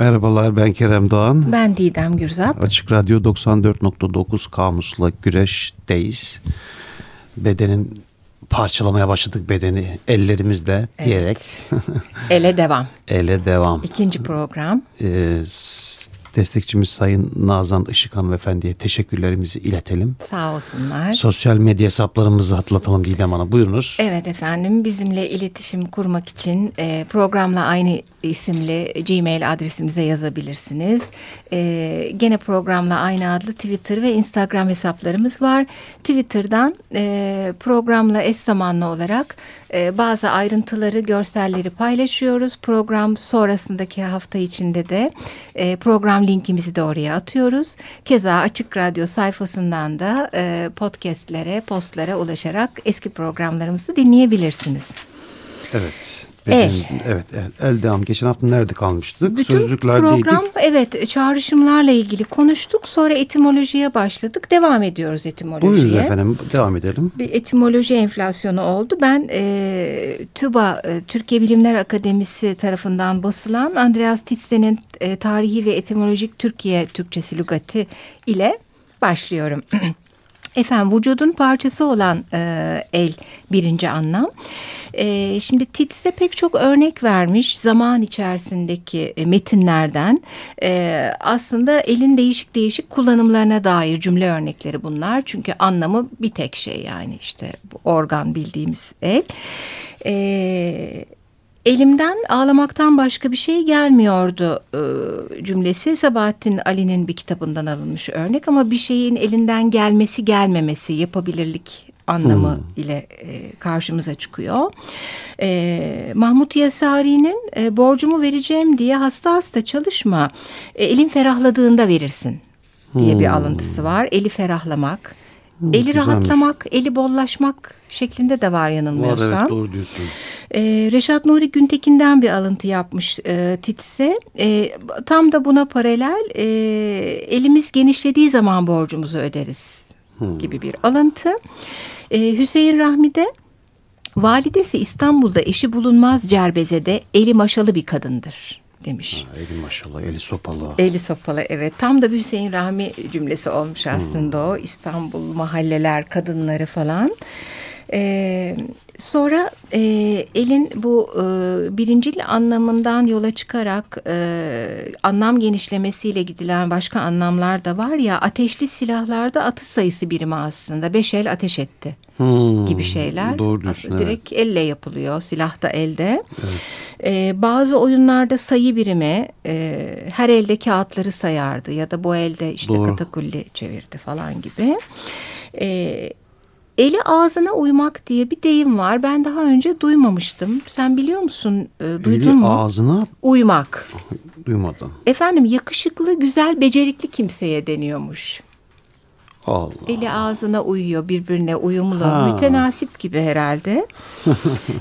Merhabalar ben Kerem Doğan. Ben Didem Gürzap. Açık Radyo 94.9 Kamus'la güreşteyiz. Bedenin parçalamaya başladık bedeni ellerimizle evet. diyerek. Ele devam. Ele devam. İkinci program. Ee, destekçimiz Sayın Nazan Işık Hanımefendi'ye teşekkürlerimizi iletelim. Sağ olsunlar. Sosyal medya hesaplarımızı hatırlatalım Didem Hanım. Buyurunuz. Evet efendim bizimle iletişim kurmak için e, programla aynı isimli Gmail adresimize yazabilirsiniz. E, gene programla aynı adlı Twitter ve Instagram hesaplarımız var. Twitter'dan e, programla eş zamanlı olarak e, bazı ayrıntıları, görselleri paylaşıyoruz. Program sonrasındaki hafta içinde de e, program linkimizi de oraya atıyoruz. Keza Açık Radyo sayfasından da e, podcastlere, postlara ulaşarak eski programlarımızı dinleyebilirsiniz. Evet. El. Evet el, el devam. Geçen hafta nerede kalmıştık? Bütün Sözlüklerdeydik. program evet çağrışımlarla ilgili konuştuk. Sonra etimolojiye başladık. Devam ediyoruz etimolojiye. Buyurun efendim devam edelim. Bir etimoloji enflasyonu oldu. Ben e, TÜBA e, Türkiye Bilimler Akademisi tarafından basılan Andreas Titzen'in e, Tarihi ve Etimolojik Türkiye Türkçesi Lügati ile başlıyorum. Efendim vücudun parçası olan e, el birinci anlam. E, şimdi Tits'e pek çok örnek vermiş zaman içerisindeki e, metinlerden. E, aslında elin değişik değişik kullanımlarına dair cümle örnekleri bunlar. Çünkü anlamı bir tek şey yani işte organ bildiğimiz el. E, elimden ağlamaktan başka bir şey gelmiyordu e, cümlesi Sabahattin Ali'nin bir kitabından alınmış örnek ama bir şeyin elinden gelmesi gelmemesi yapabilirlik anlamı hmm. ile e, karşımıza çıkıyor. E, Mahmut Yasari'nin e, borcumu vereceğim diye hasta hasta çalışma e, elin ferahladığında verirsin diye hmm. bir alıntısı var. Eli ferahlamak. Eli güzelmiş. rahatlamak, eli bollaşmak şeklinde de var yanılmıyorsam. Var evet doğru diyorsun. Ee, Reşat Nuri Güntekin'den bir alıntı yapmış e, Titse. E, tam da buna paralel e, elimiz genişlediği zaman borcumuzu öderiz hmm. gibi bir alıntı. E, Hüseyin Rahmi'de validesi İstanbul'da eşi bulunmaz Cerbeze'de eli maşalı bir kadındır demiş. Ha, eli maşallah, eli sopalı. Eli sopalı evet. Tam da bir Hüseyin Rahmi cümlesi olmuş aslında hmm. o. İstanbul mahalleler, kadınları falan. Ee, sonra e, elin bu e, birincil anlamından yola çıkarak e, anlam genişlemesiyle gidilen başka anlamlar da var ya ateşli silahlarda atış sayısı birimi aslında. Beş el ateş etti hmm, gibi şeyler. Doğru diyorsun. Direkt evet. elle yapılıyor silah da elde. Evet. Ee, bazı oyunlarda sayı birimi e, her elde kağıtları sayardı ya da bu elde işte doğru. katakulli çevirdi falan gibi. Ee, Eli ağzına uymak diye bir deyim var. Ben daha önce duymamıştım. Sen biliyor musun? E, duydun Eli mu? ağzına uymak. Duymadım. Efendim yakışıklı, güzel, becerikli kimseye deniyormuş. Allah. Eli ağzına uyuyor, birbirine uyumlu, ha. mütenasip gibi herhalde.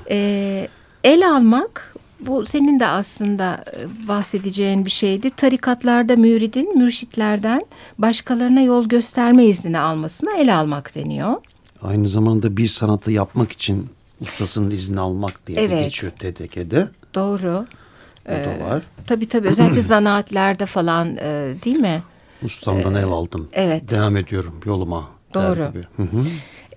ee, el almak bu senin de aslında e, bahsedeceğin bir şeydi. Tarikatlarda müridin mürşitlerden başkalarına yol gösterme iznini almasına el almak deniyor. Aynı zamanda bir sanatı yapmak için ustasının izni almak diye evet. geçiyor TDK'de. Doğru. O da ee, var. Tabii tabii özellikle zanaatlerde falan e, değil mi? Ustamdan ee, el aldım. Evet. Devam ediyorum yoluma. Doğru. Hı hı.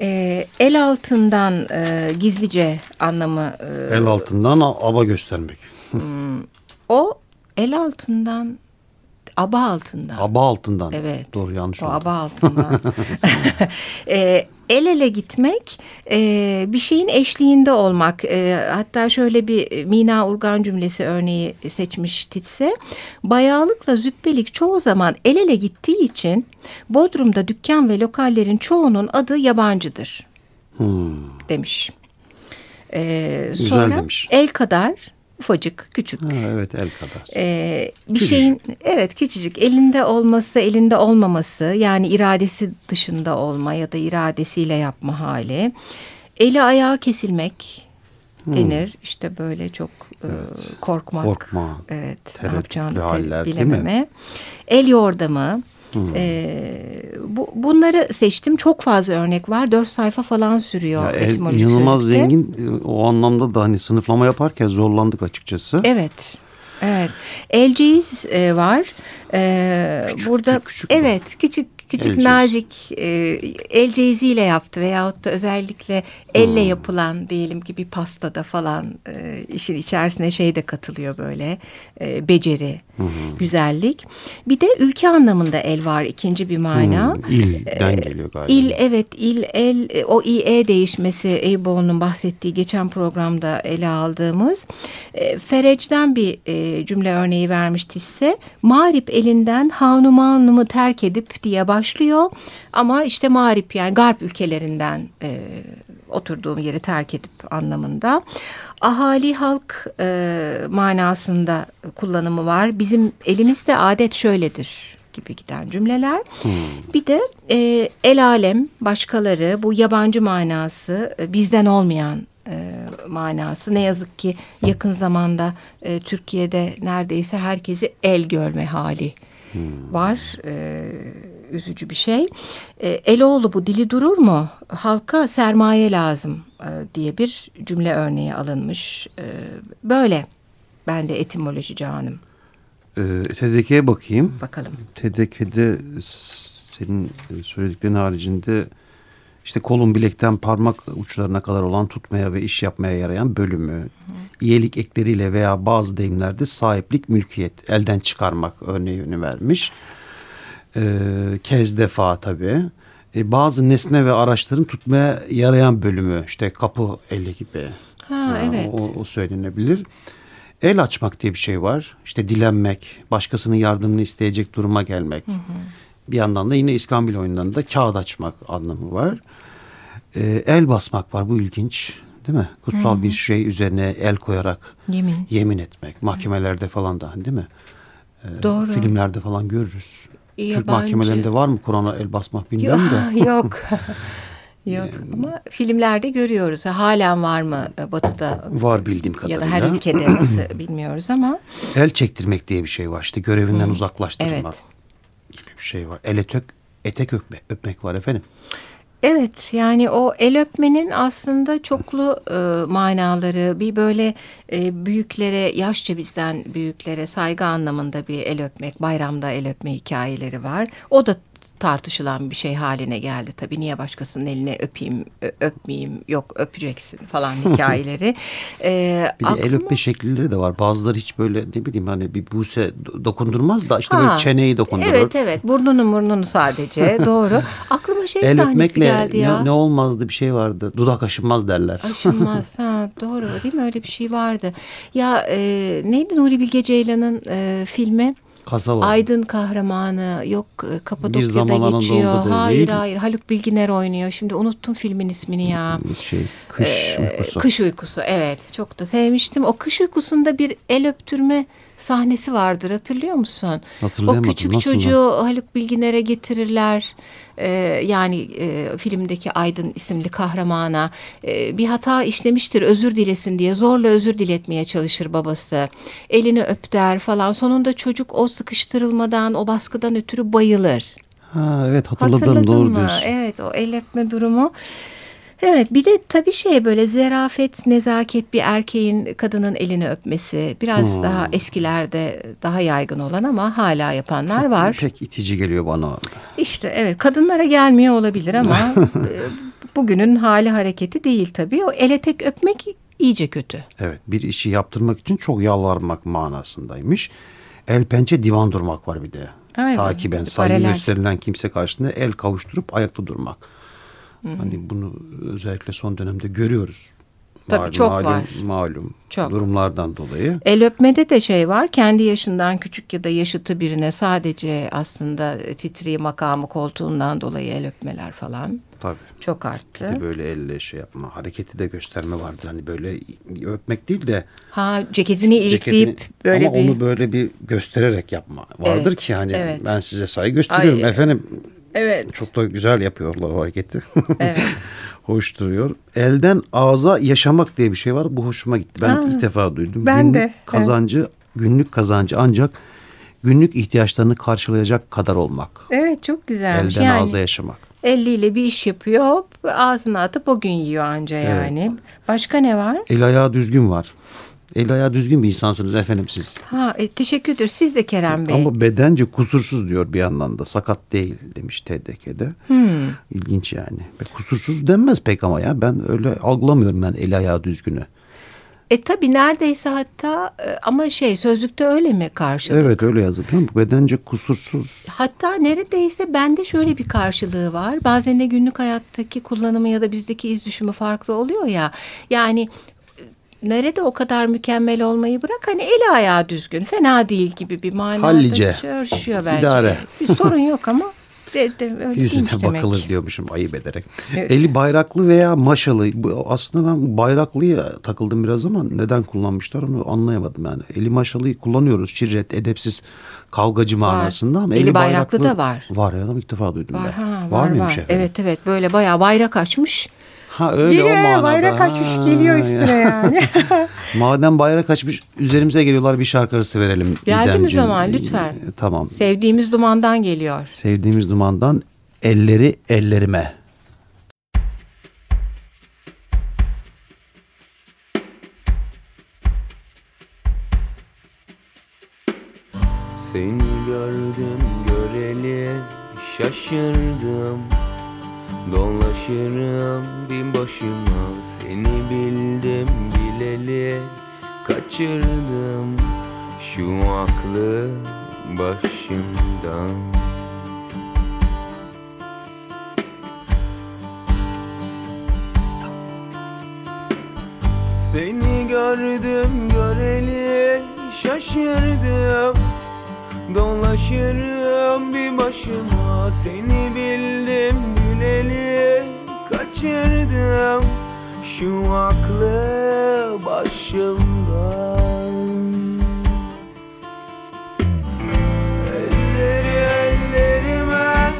E, el altından e, gizlice anlamı. E, el altından aba göstermek. Hmm, o el altından aba altından. Aba altından. Evet. Doğru yanlış o oldu. aba altından. e, el ele gitmek, e, bir şeyin eşliğinde olmak. E, hatta şöyle bir Mina Urgan cümlesi örneği seçmiş Titse. Bayağılıkla züppelik çoğu zaman el ele gittiği için Bodrum'da dükkan ve lokallerin çoğunun adı yabancıdır. Hmm. Demiş. E, Güzel sonra demiş. El kadar ufacık, küçük. Ha, evet el kadar. Ee, bir küçücük. şeyin evet küçücük elinde olması, elinde olmaması yani iradesi dışında olma ya da iradesiyle yapma hali. Eli ayağı kesilmek hmm. denir. İşte böyle çok e, evet. e, korkmak. Korkma. Evet. Ne yapacağını haller, bilememe. El yordamı. Hmm. Ee, bu, bunları seçtim. Çok fazla örnek var. Dört sayfa falan sürüyor ya, etimolojik İnanılmaz sözlükte. zengin. O anlamda da hani sınıflama yaparken zorlandık açıkçası. Evet. Evet. Elceğiz e, var. E, Küçük, burada küçük evet küçük küçük El ceyiz. nazik e, el ceyiziyle yaptı veyahut da özellikle elle Hmm. yapılan diyelim ki bir pastada falan e, işin içerisine şey de katılıyor böyle e, beceri, güzellik. Bir de ülke anlamında el var ikinci bir mana. Hmm, ilden geliyor galiba. İl evet il el e, o IE değişmesi Eyüboğlu'nun bahsettiği geçen programda ele aldığımız e, Ferec'den bir e, cümle örneği vermişti ise Mağrip elinden hanumanımı terk edip diye başlıyor ama işte Mağrip yani Garp ülkelerinden e, oturduğum yeri terk edip anlamında. Ahali halk e, manasında kullanımı var. Bizim elimizde adet şöyledir gibi giden cümleler. Bir de e, el alem, başkaları, bu yabancı manası, e, bizden olmayan e, manası. Ne yazık ki yakın zamanda e, Türkiye'de neredeyse herkesi el görme hali var. E, üzücü bir şey. E, Eloğlu bu dili durur mu? Halka sermaye lazım e, diye bir cümle örneği alınmış. E, böyle. Ben de etimoloji canım. Ee, TDK'ye bakayım. Bakalım. TDK'de senin e, söylediklerin haricinde işte kolun bilekten parmak uçlarına kadar olan tutmaya ve iş yapmaya yarayan bölümü, iyilik ekleriyle veya bazı deyimlerde sahiplik, mülkiyet, elden çıkarmak örneğini vermiş. Ee, kez defa tabii. Ee, bazı nesne ve araçların tutmaya yarayan bölümü, işte kapı eli gibi. Ha, evet. O, o söylenebilir. El açmak diye bir şey var. İşte dilenmek, başkasının yardımını isteyecek duruma gelmek. Bir yandan da yine İskambil oyunlarında kağıt açmak anlamı var. Ee, el basmak var. Bu ilginç. Değil mi? Kutsal bir şey üzerine el koyarak Yemin. yemin etmek. Mahkemelerde falan da değil mi? Ee, Doğru. Filmlerde falan görürüz. Türk Yabancı. mahkemelerinde var mı Kur'an'a el basmak bilmiyorum da. Yok. Yok ama filmlerde görüyoruz. Halen var mı e, batıda Var bildiğim ya kadarıyla. da her ülkede nasıl bilmiyoruz ama. El çektirmek diye bir şey var. İşte görevinden uzaklaştırmak Evet. gibi bir şey var. El etek, etek öpme, öpmek var efendim. Evet yani o el öpmenin aslında çoklu e, manaları bir böyle e, büyüklere yaşça bizden büyüklere saygı anlamında bir el öpmek bayramda el öpme hikayeleri var. O da tartışılan bir şey haline geldi tabii. Niye başkasının eline öpeyim, öpmeyeyim, yok öpeceksin falan hikayeleri. Ee, Bir de el aklıma- öpme şekilleri de var. Bazıları hiç böyle ne bileyim hani bir buse do- dokundurmaz da işte Ha, böyle çeneyi dokundurur. Evet evet burnunu burnunu sadece doğru. Aklıma şey El sahnesi geldi ya. ne, ne olmazdı bir şey vardı. Dudak aşınmaz derler. Aşılmaz. ha, doğru değil mi? Öyle bir şey vardı. Ya e, neydi Nuri Bilge Ceylan'ın e, filmi? Kasaba. Aydın kahramanı yok e, Kapadokya'da zaman Anadolu'da geçiyor. Hayır hayır Haluk Bilginer oynuyor. Şimdi unuttum filmin ismini ya. Şey, kış Ee, uykusu. Kış uykusu evet çok da sevmiştim. O kış uykusunda bir el öptürme sahnesi vardır hatırlıyor musun? O küçük Nasıl çocuğu Haluk Bilginer'e getirirler. Ee, yani e, filmdeki Aydın isimli kahramana e, bir hata işlemiştir özür dilesin diye zorla özür diletmeye çalışır babası. Elini öp der falan. Sonunda çocuk o sıkıştırılmadan o baskıdan ötürü bayılır. Ha, evet hatırladım Hatırladın doğru mı? diyorsun. Evet o el öpme durumu. Evet bir de tabii şey böyle zerafet, nezaket bir erkeğin kadının elini öpmesi biraz Hmm. daha eskilerde daha yaygın olan ama hala yapanlar var. Pek itici geliyor bana. İşte evet kadınlara gelmiyor olabilir ama e, bugünün hali hareketi değil tabii. O ele tek öpmek iyice kötü. Evet bir işi yaptırmak için çok yalvarmak manasındaymış. El pençe divan durmak var bir de. Evet, Takiben saygı gösterilen kimse karşısında el kavuşturup ayakta durmak. Hani bunu özellikle son dönemde görüyoruz. Tabii, çok var. Malum Çok. durumlardan dolayı. El öpmede de şey var kendi yaşından küçük ya da yaşıtı birine sadece aslında titri makamı koltuğundan dolayı el öpmeler falan Tabii. çok Bir arttı. de böyle elle şey yapma, hareketi de gösterme vardır. Hani böyle öpmek değil de Ha ceketini ilikleyip böyle ama bir onu böyle bir göstererek yapma vardır Evet, ki hani evet. ben size saygı gösteriyorum Ay, efendim. Evet Çok da güzel yapıyorlar o hareketi. Evet. Hoş duruyor. Elden ağza yaşamak diye bir şey var. Bu hoşuma gitti. Ben Aa, ilk defa duydum. ben günlük de, evet. kazancı, günlük kazancı ancak günlük ihtiyaçlarını karşılayacak kadar olmak. evet çok güzelmiş Elden yani ağza yaşamak. eliyle bir iş yapıyor ağzına atıp o gün yiyor anca yani. Başka ne var? El ayağı düzgün var. El ayağı düzgün bir insansınız efendim siz. Ha, e, teşekkür ediyoruz. Siz de Kerem Bey. Ama bedence kusursuz diyor bir yandan da. Sakat değil demiş TDK'de. Hmm. İlginç yani. Ve kusursuz denmez pek ama ya. Ben öyle algılamıyorum ben el ayağı düzgünü. E tabii neredeyse hatta e, ama şey sözlükte öyle mi karşılık? Evet öyle yazılıyor. Bedence kusursuz. Hatta neredeyse bende şöyle bir karşılığı var. Bazen de günlük hayattaki kullanımı ya da bizdeki iz düşümü farklı oluyor ya. Yani nerede o kadar mükemmel olmayı bırak hani eli ayağı düzgün fena değil gibi bir manada Hallice. çalışıyor bence. İdare. Bir sorun yok ama de, de, öyle Yüzüne demek. bakılır diyormuşum ayıp ederek. Evet. Eli bayraklı veya maşalı. Aslında ben bayraklıya takıldım biraz ama neden kullanmışlar onu anlayamadım yani. Eli maşalıyı kullanıyoruz. Çirret, edepsiz, kavgacı manasında ama Eli bayraklı da var. Var ya ilk defa duydum Var ben. ha var mıymış var. Evet evet böyle bayağı bayrak açmış. Ha öyle o Biri manada. bayrak açmış Ha, geliyor ya. üstüne yani. Madem bayrak açmış üzerimize geliyorlar bir şarkı arası verelim. Geldi mi zaman? Lütfen. Ee, Tamam. Sevdiğimiz dumandan geliyor. Sevdiğimiz dumandan elleri ellerime. Seni gördüm göreli şaşırdım Dolaşırım bin başıma Seni bildim bileli. Kaçırdım Şu aklı başımdan. Seni gördüm göreli şaşırdım. Dolaşırım bir başıma Seni bildim bileli kaçırdım Şu aklı başımdan. Elleri ellerime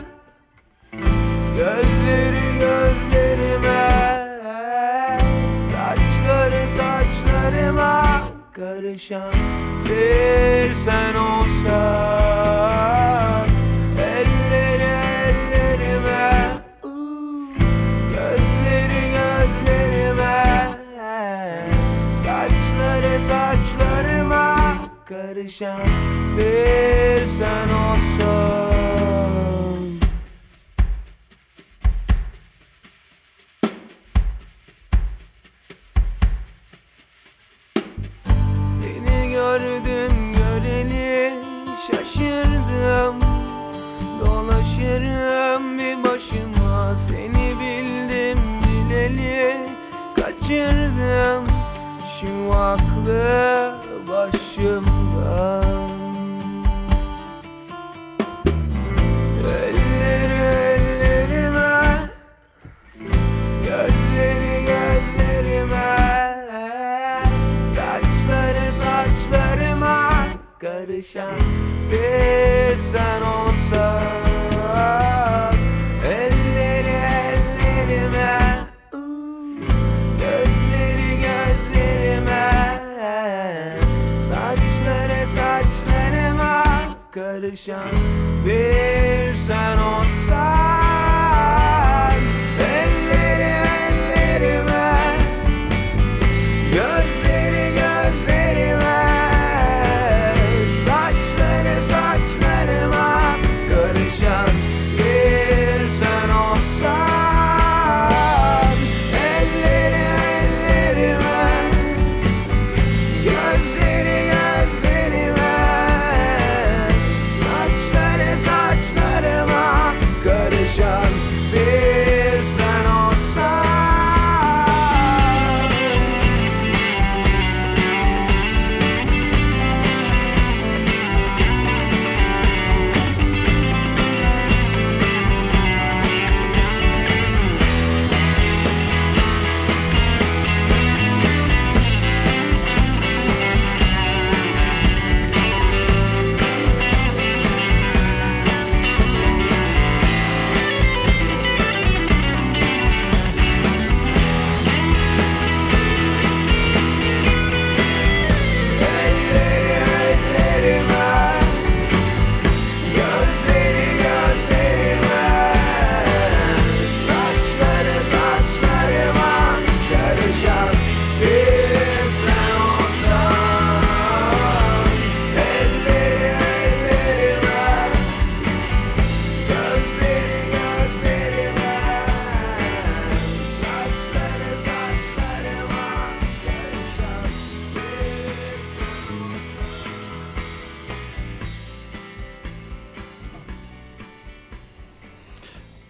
Gözleri gözlerime Saçları saçlarıma Karışan bir sen olsan Karışan bir sen olsan. Seni gördüm göreli şaşırdım. Dolaşırım bir başıma Seni bildim bileli kaçırdım. Şu aklı başımdan Karışan bir sen olsan Karışan bir sen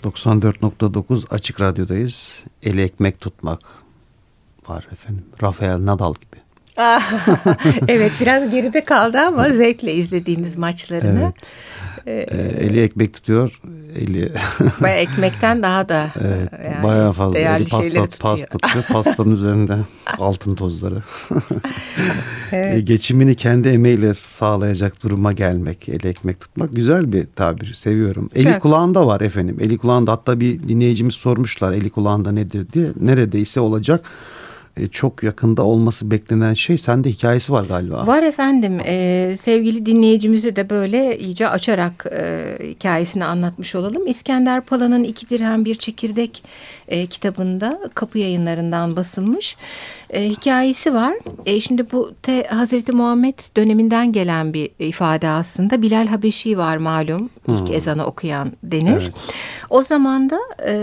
94.9 Açık Radyo'dayız. Eli ekmek tutmak var efendim. Rafael Nadal gibi. evet biraz geride kaldı ama zevkle izlediğimiz maçlarını. Evet. Ee, eli ekmek tutuyor. Eli Baya ekmekten daha da evet, e, yani bayağı fazla. değerli Eli pasta, tutuyor. pasta tutuyor. Pastanın üzerinde altın tozları. Evet. E, Geçimini kendi emeğiyle sağlayacak duruma gelmek, eli ekmek tutmak güzel bir tabir. Seviyorum. Eli Çok. kulağında var efendim. Eli kulağında hatta bir dinleyicimiz sormuşlar eli kulağında nedir diye. Neredeyse olacak. E, çok yakında olması beklenen şey sende hikayesi var galiba. Var efendim Ee, sevgili dinleyicimizi de böyle iyice açarak e, hikayesini anlatmış olalım. İskender Pala'nın İki Dirhem Bir Çekirdek e, kitabında kapı yayınlarından basılmış e, hikayesi var. E, şimdi bu te, Hazreti Muhammed döneminden gelen bir ifade aslında. Bilal Habeşi var malum ilk ezanı okuyan denir. Evet. O zaman da e,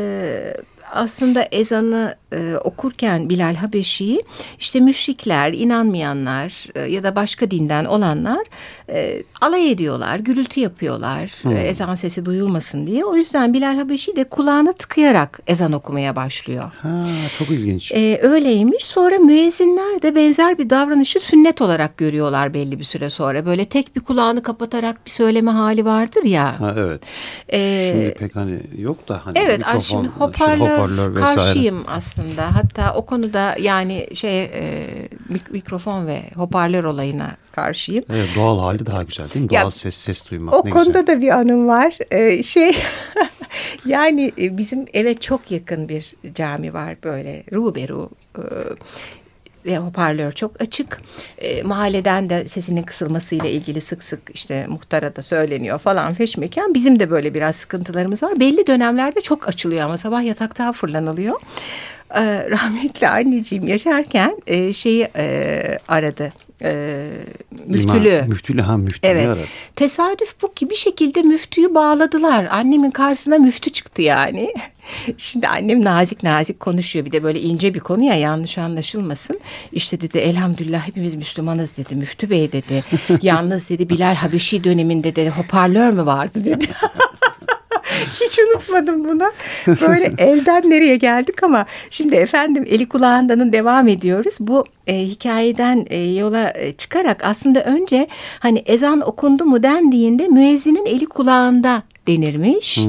aslında ezanı e, okurken Bilal Habeşi'yi işte müşrikler, inanmayanlar e, ya da başka dinden olanlar e, alay ediyorlar, gürültü yapıyorlar e, ezan sesi duyulmasın diye. O yüzden Bilal Habeşi de kulağını tıkayarak ezan okumaya başlıyor. Ha, çok ilginç. Ee, öyleymiş. Sonra müezzinler de benzer bir davranışı sünnet olarak görüyorlar belli bir süre sonra. Böyle tek bir kulağını kapatarak bir söyleme hali vardır ya. Ha, evet. Ee, Şimdi pek hani yok da hani Evet, mikrofon, şimdi hoparlör, vesaire. karşıyım aslında. Hatta o konuda yani şey e, mik- mikrofon ve hoparlör olayına karşıyım. Evet, doğal hali daha güzel değil mi? Ya, Doğal ses ses duymak O ne konuda güzel. da bir anım var. Ee, şey yani e, bizim eve çok yakın bir cami var böyle ruberu. e, ve hoparlör çok açık. E, mahalleden de sesinin kısılmasıyla ilgili sık sık işte muhtara da söyleniyor falan feşmekan. Bizim de böyle biraz sıkıntılarımız var. Belli dönemlerde çok açılıyor ama sabah yataktan fırlanılıyor. E, rahmetli anneciğim yaşarken e, şeyi e, aradı. E, müftülü. İmam- müftülü ha müftülü Evet. Tesadüf bu ki bir şekilde müftüyü bağladılar. Annemin karşısına müftü çıktı yani. Şimdi annem nazik nazik konuşuyor. Bir de böyle ince bir konu ya yanlış anlaşılmasın. İşte dedi elhamdülillah hepimiz Müslümanız dedi. Müftü bey dedi. Yalnız dedi Bilal Habeşi döneminde de hoparlör mü vardı dedi. Hiç unutmadım bunu. Böyle elden nereye geldik ama şimdi efendim eli kulağındanın devam ediyoruz. Bu e, hikayeden e, yola e, çıkarak aslında önce hani ezan okundu mu dendiğinde müezzinin eli kulağında denirmiş.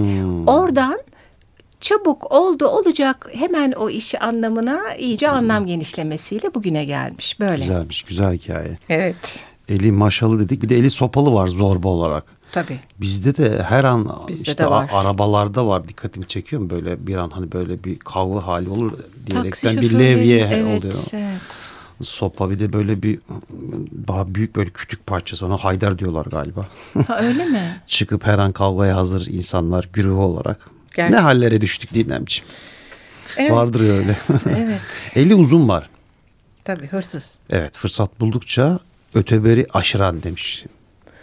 Oradan çabuk oldu olacak hemen o işi anlamına iyice anlam genişlemesiyle bugüne gelmiş böyle. Güzelmiş güzel hikaye. Evet Eli maşalı dedik bir de eli sopalı var zorba olarak. Tabii. Bizde de her an Bizde işte de var. arabalarda var dikkatimi çekiyor mu böyle bir an hani böyle bir kavga hali olur diyerekten bir levye evet, oluyor. evet. Sopa bir de böyle bir daha büyük böyle kütük parçası ona haydar diyorlar galiba. Ha, öyle mi? Çıkıp her an kavgaya hazır insanlar güruhu olarak. Gerçi- Ne hallere düştük dinlemciğim. Evet. Vardır öyle. Evet Eli uzun var. tabii hırsız. Evet fırsat buldukça öteberi aşıran demiş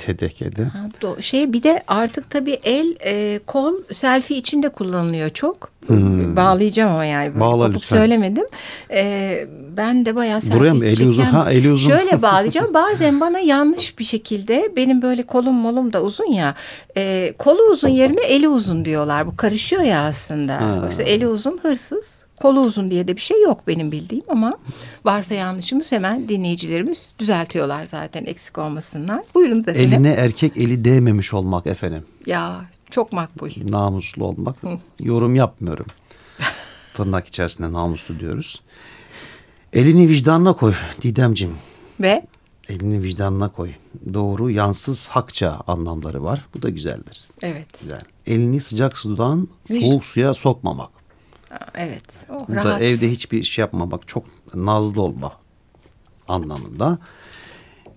TDK'de. Ha, Şey bir de artık tabii el e, kol selfie içinde kullanılıyor çok. Bağlayacağım ama yani Hmm. Bağla kopuk lütfen. söylemedim. E, ben de bayağı selfie Buraya mı? Eli uzun. Ha, eli uzun. Şöyle bağlayacağım. Bazen bana yanlış bir şekilde benim böyle kolum molum da uzun ya. E, kolu uzun yerine eli uzun diyorlar. Bu karışıyor ya aslında. Ha. Eli uzun hırsız. Kolu uzun diye de bir şey yok benim bildiğim ama varsa yanlışımız hemen dinleyicilerimiz düzeltiyorlar zaten eksik olmasınlar. Buyurun da Eline erkek eli değmemiş olmak efendim. ya çok makbul. Namuslu olmak. Yorum yapmıyorum. Tırnak içerisinde namuslu diyoruz. Elini vicdanına koy Didemciğim. Ve Elini vicdanına koy. Doğru, yansız, hakça anlamları var. Bu da güzeldir. evet. Güzel. Elini sıcak sudan soğuk suya sokmamak. Evet. Oh, Bu rahat. da evde hiçbir şey yapmamak. Çok nazlı olma anlamında.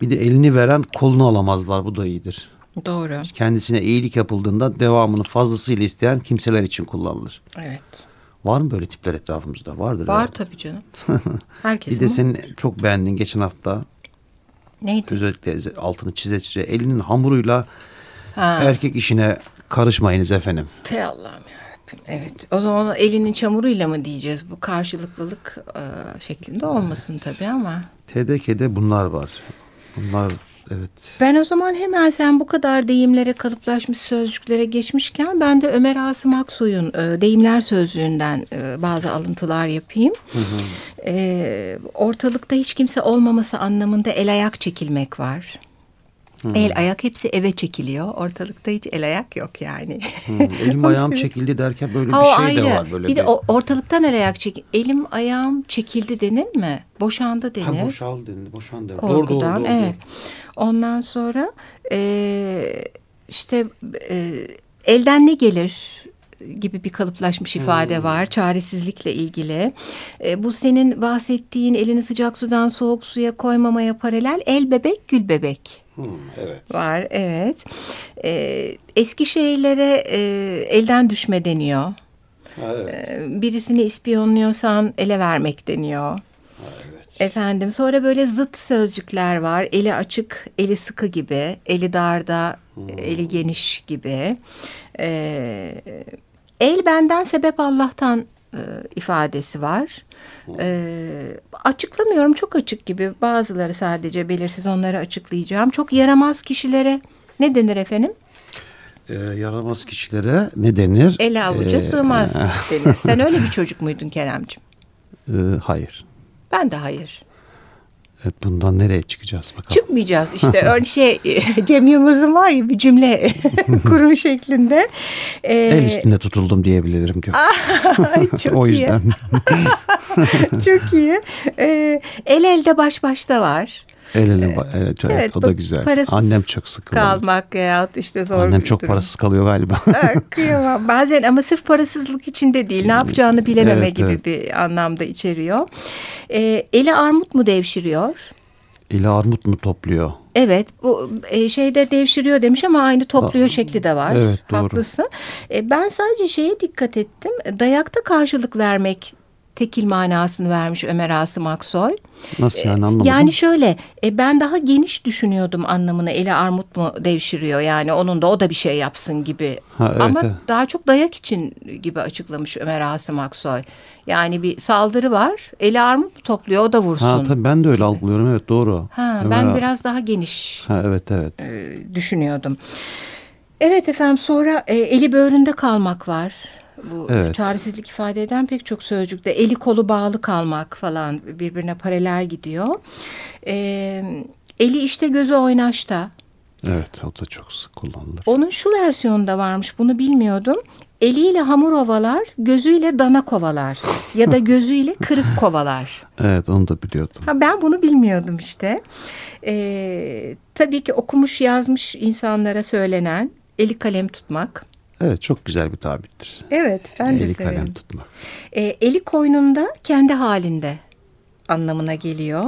Bir de elini veren kolunu alamazlar. Bu da iyidir. Doğru. Kendisine iyilik yapıldığında devamını fazlasıyla isteyen kimseler için kullanılır. Evet. Var mı böyle tipler etrafımızda? Vardır. Var herhalde. tabii canım. Herkesin Bir de senin çok beğendiğin geçen hafta Neydi? özellikle altını çize çize elinin hamuruyla Ha. erkek işine karışmayınız efendim. Te Allah'ım. Evet. O zaman elinin çamuruyla mı diyeceğiz? Bu karşılıklılık e, şeklinde olmasın tabii ama. TDK'de bunlar var. Bunlar Evet. Ben o zaman hemen sen bu kadar deyimlere kalıplaşmış sözcüklere geçmişken ben de Ömer Asım Aksoy'un e, deyimler sözlüğünden e, bazı alıntılar yapayım. E, ortalıkta hiç kimse olmaması anlamında el ayak çekilmek var. El ayak hepsi eve çekiliyor. Ortalıkta hiç el ayak yok yani. Hmm, Elim ayağım çekildi derken böyle Ha, bir şey de ayrı. var. Böyle bir de o ortalıktan el ayak çek. Elim ayağım çekildi denir mi? Boşandı denir. Ha, boşal denildi. Boşan denildi. Doğru, doğru, Korkudan doğru, evet. Ondan sonra e, işte e, elden ne gelir gibi bir kalıplaşmış ifade var. Çaresizlikle ilgili. E, bu senin bahsettiğin elini sıcak sudan soğuk suya koymamaya paralel el bebek gül bebek Hmm, evet. var. Evet. E, eski şeylere e, elden düşme deniyor. Ha, evet. E, birisini ispiyonluyorsan ele vermek deniyor. Ha, evet. Efendim sonra böyle zıt sözcükler var. Eli açık, eli sıkı gibi. Eli darda, eli geniş gibi. Ee, el benden sebep Allah'tan e, ifadesi var. Ee, açıklamıyorum çok açık gibi. Bazıları sadece belirsiz onları açıklayacağım. Çok yaramaz kişilere ne denir efendim? Ee, yaramaz kişilere ne denir? Ele avuca Ee, sığmaz denir. Sen öyle bir çocuk muydun Keremcim? e, hayır. Ben de hayır. Evet, bundan nereye çıkacağız bakalım. Çıkmayacağız işte öyle şey Cem Yılmaz'ın var ya bir cümle kuru şeklinde. Ee, El üstünde tutuldum diyebilirim diyor. çok o yüzden. çok iyi. Ee, el elde baş başta var. El ele, ba- evet, evet, o da güzel. parasız Annem çok sıkılıyor. Kalmak veyahut işte zor Annem çok durum. parasız kalıyor galiba. Kıyamam. Bazen ama sırf parasızlık içinde değil. Ne yapacağını bilememe Evet, gibi evet. bir anlamda içeriyor. Ee, eli armut mu devşiriyor? Eli armut mu topluyor? Evet bu e, şeyde devşiriyor demiş ama aynı topluyor şekli de var. evet, doğru. Haklısın. E, ben sadece şeye dikkat ettim. Dayakta karşılık vermek tekil manasını vermiş Ömer Asım Aksoy. Nasıl yani anlamadım. Yani şöyle e, ben daha geniş düşünüyordum anlamını eli armut mu devşiriyor yani onun da o da bir şey yapsın gibi. Ha, evet, Ama evet. daha çok dayak için gibi açıklamış Ömer Asım Aksoy. Yani bir saldırı var eli armut mu topluyor o da vursun. Ha tabii ben de öyle algılıyorum evet doğru. Ha, Ömer ben abi. biraz daha geniş Ha evet evet. e, düşünüyordum. Evet efendim sonra e, eli böğründe kalmak var. Bu Evet. çaresizlik ifade eden pek çok sözcükte eli kolu bağlı kalmak falan birbirine paralel gidiyor. E, eli işte gözü oynaşta. Evet o da çok sık kullanılır. Onun şu versiyonu da varmış bunu bilmiyordum. Eliyle hamur ovalar, gözüyle dana kovalar ya da gözüyle kırık kovalar. Evet onu da biliyordum. Ha, ben bunu bilmiyordum işte. Ee, tabii ki okumuş yazmış insanlara söylenen eli kalem tutmak. Evet çok güzel bir tabirdir. Evet ben de Eli severim. kalem tutmak. Ee, eli koynunda kendi halinde anlamına geliyor.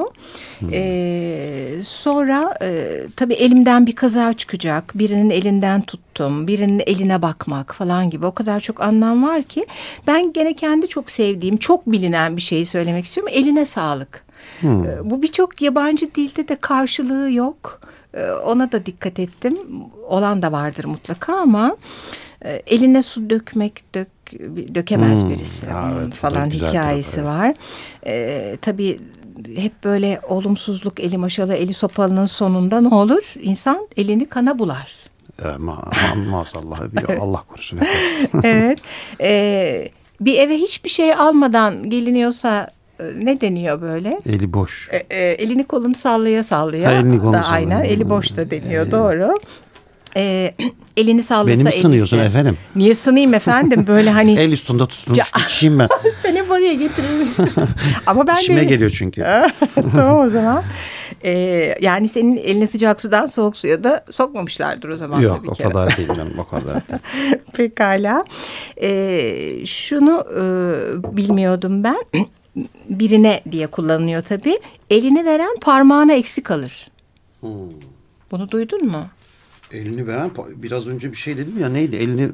Ee, sonra e, tabii elimden bir kaza çıkacak. Birinin elinden tuttum. Birinin eline bakmak falan gibi o kadar çok anlam var ki. Ben gene kendi çok sevdiğim, çok bilinen bir şeyi söylemek istiyorum. Eline sağlık. Ee, Bu birçok yabancı dilde de karşılığı yok. Ee, Ona da dikkat ettim. Olan da vardır mutlaka ama e, eline su dökmek dök dökemez Hmm, birisi Hmm, evet, falan hikayesi tarafı, var. Ee, tabii hep böyle olumsuzluk eli maşalı eli sopalının sonunda ne olur? İnsan elini kana bular. Evet, ma ma maazallah. Allah korusun. evet. Ee, bir eve hiçbir şey almadan geliniyorsa e, ne deniyor böyle? Eli boş. E, e, elini kolunu sallaya sallaya Ha, elini kolunu da aynen sallaya. eli boş da deniyor doğru. E, elini sallasa Beni mi sınıyorsun elisi. efendim? Niye sınayım efendim böyle hani El üstünde tutulmuş bir kişiyim ben. seni buraya getirir? Ama ben İşime de geliyor çünkü. tamam o zaman. E, yani senin eline sıcak sudan soğuk suya da sokmamışlardır o zaman. Yok tabii o ki. kadar değil. canım, O kadar. Pekala. Ee, şunu e, bilmiyordum ben. Birine diye kullanılıyor tabii. Elini veren parmağına eksik kalır. Bunu duydun mu? Elini veren biraz önce bir şey dedim ya neydi? Elini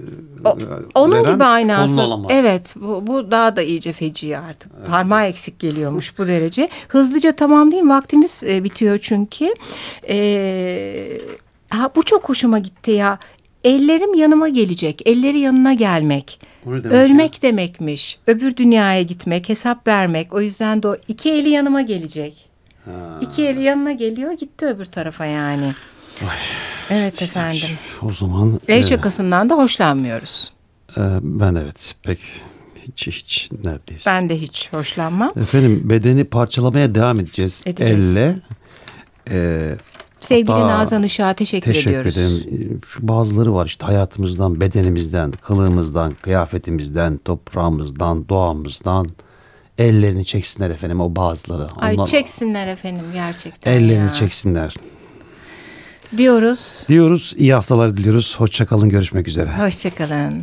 O- e, onun veren gibi aynı aslında. Evet bu, bu daha da iyice feci artık. Parmağı eksik geliyormuş bu derece. Hızlıca tamamlayayım vaktimiz e, bitiyor çünkü. Ee, ha, bu çok hoşuma gitti ya. Ellerim yanıma gelecek. Elleri yanına gelmek. Demek Ölmek demekmiş. Öbür dünyaya gitmek, hesap vermek. O yüzden de o iki eli yanıma gelecek. İki eli yanına geliyor gitti öbür tarafa yani. Evet efendim. O zaman El e, şakasından da hoşlanmıyoruz. e, ben evet pek hiç hiç neredeyse. Ben de hiç hoşlanmam. Efendim bedeni parçalamaya devam edeceğiz. Edeceğiz. Elle. E, Sevgili hatta- Nazan Işık'a teşekkür, Teşekkür ediyoruz. ederim. Şu bazıları var işte hayatımızdan, bedenimizden, kılığımızdan, kıyafetimizden, toprağımızdan, doğamızdan ellerini çeksinler efendim o bazıları. Ay Onlar- çeksinler efendim gerçekten Ellerini ya. çeksinler. Diyoruz. Diyoruz iyi haftalar diliyoruz. Hoşçakalın görüşmek üzere. Hoşçakalın.